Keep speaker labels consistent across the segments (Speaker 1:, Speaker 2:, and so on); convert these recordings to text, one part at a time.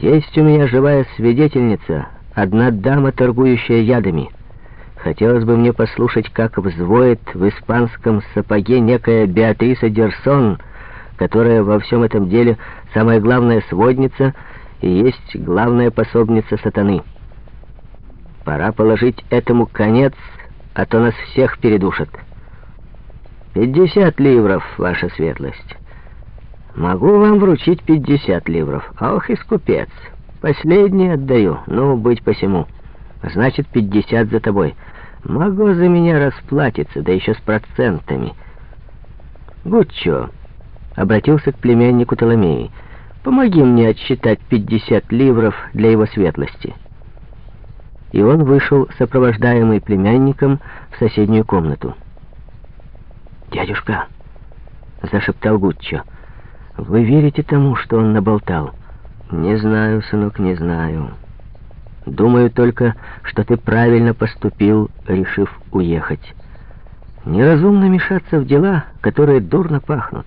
Speaker 1: Есть у меня живая свидетельница, одна дама, торгующая ядами. Хотелось бы мне послушать, как взвоет в испанском сапоге некая Беатриса Дерсон, которая во всем этом деле самая главная сводница и есть главная пособница сатаны. Пора положить этому конец, а то нас всех передушат. Пятьдесят ливров, ваша светлость. Могу вам вручить пятьдесят ливров. Ох, и скупец. Последний отдаю, ну, быть посему. Значит, пятьдесят за тобой. Могу за меня расплатиться, да еще с процентами. Гуччо обратился к племяннику Толомеи. Помоги мне отсчитать пятьдесят ливров для его светлости. И он вышел, сопровождаемый племянником, в соседнюю комнату. «Дядюшка!» — зашептал Гуччо. «Вы верите тому, что он наболтал?» «Не знаю, сынок, не знаю. Думаю только, что ты правильно поступил, решив уехать. Неразумно мешаться в дела, которые дурно пахнут.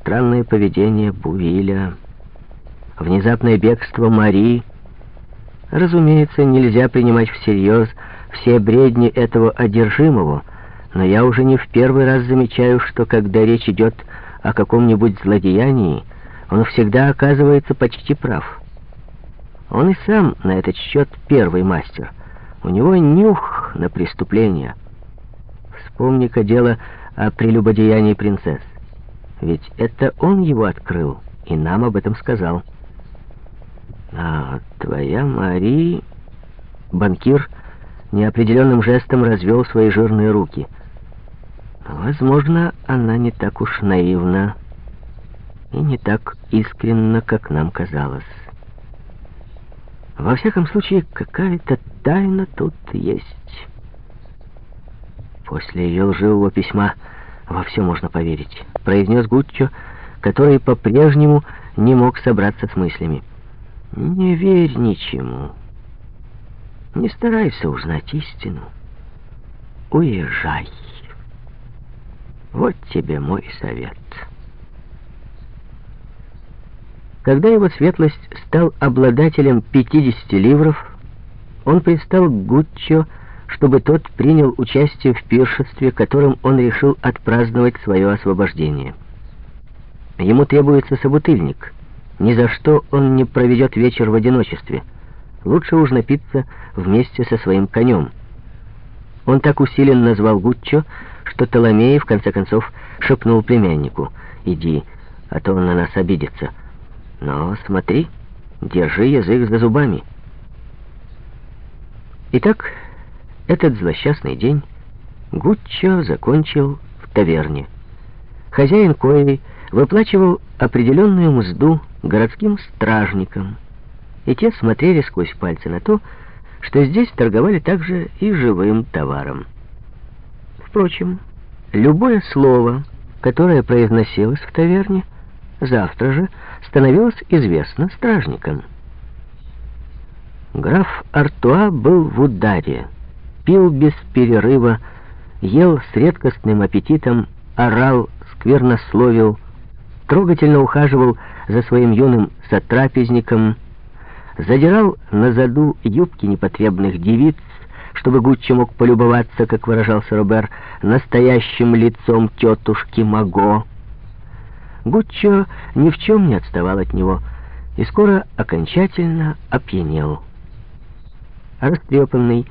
Speaker 1: Странное поведение Бувиля, внезапное бегство Мари. Разумеется, нельзя принимать всерьез все бредни этого одержимого, но я уже не в первый раз замечаю, что когда речь идет о каком-нибудь злодеянии, он всегда оказывается почти прав. Он и сам на этот счет первый мастер. У него нюх на преступление. Вспомни-ка дело о прелюбодеянии принцесс. Ведь это он его открыл и нам об этом сказал. А твоя Мари... Банкир неопределенным жестом развел свои жирные руки. Возможно, она не так уж наивна и не так искренна, как нам казалось. Во всяком случае, какая-то тайна тут есть. После ее лживого письма во все можно поверить, произнес Гуччо, который по-прежнему не мог собраться с мыслями. Не верь ничему. Не старайся узнать истину. Уезжай. Вот тебе мой совет. Когда его светлость стал обладателем 50 ливров, он пристал к Гуччо, чтобы тот принял участие в пиршестве, которым он решил отпраздновать свое освобождение. Ему требуется собутыльник. Ни за что он не проведет вечер в одиночестве. Лучше уж напиться вместе со своим конем. Он так усиленно назвал Гуччо, что Толомей, в конце концов, шепнул племяннику, «Иди, а то он на нас обидится». Но смотри, держи язык за зубами. Итак, этот злосчастный день Гуччо закончил в таверне. Хозяин коей выплачивал определенную мзду городским стражникам, и те смотрели сквозь пальцы на то, что здесь торговали также и живым товаром. Впрочем, любое слово, которое произносилось в таверне, завтра же становилось известно стражникам. Граф Артуа был в ударе, пил без перерыва, ел с редкостным аппетитом, орал, сквернословил, трогательно ухаживал за своим юным сотрапезником, задирал на заду юбки непотребных девиц, чтобы Гуччи мог полюбоваться, как выражался Робер, настоящим лицом тетушки Маго. Гуччо ни в чем не отставал от него и скоро окончательно опьянел. Растрепанный,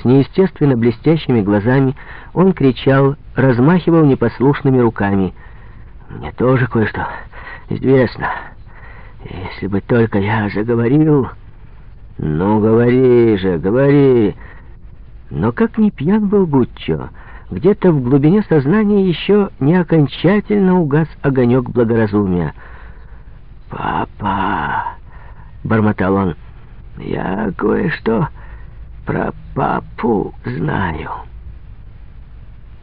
Speaker 1: с неестественно блестящими глазами, он кричал, размахивал непослушными руками. «Мне тоже кое-что известно. Если бы только я заговорил...» «Ну, говори же, говори!» Но как ни пьян был Гуччо, где-то в глубине сознания еще не окончательно угас огонек благоразумия. «Папа!» — бормотал он. «Я кое-что про папу знаю».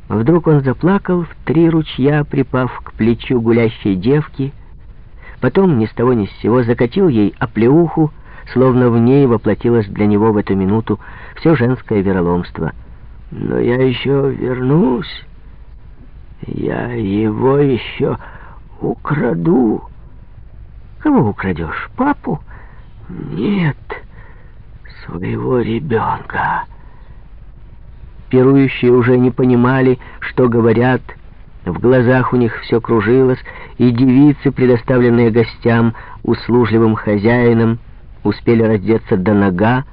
Speaker 1: Вдруг он заплакал в три ручья, припав к плечу гулящей девки, потом ни с того ни с сего закатил ей оплеуху, словно в ней воплотилось для него в эту минуту все женское вероломство — но я еще вернусь. Я его еще украду. Кого украдешь? Папу? Нет, своего ребенка. Пирующие уже не понимали, что говорят. В глазах у них все кружилось, и девицы, предоставленные гостям, услужливым хозяином, успели раздеться до нога,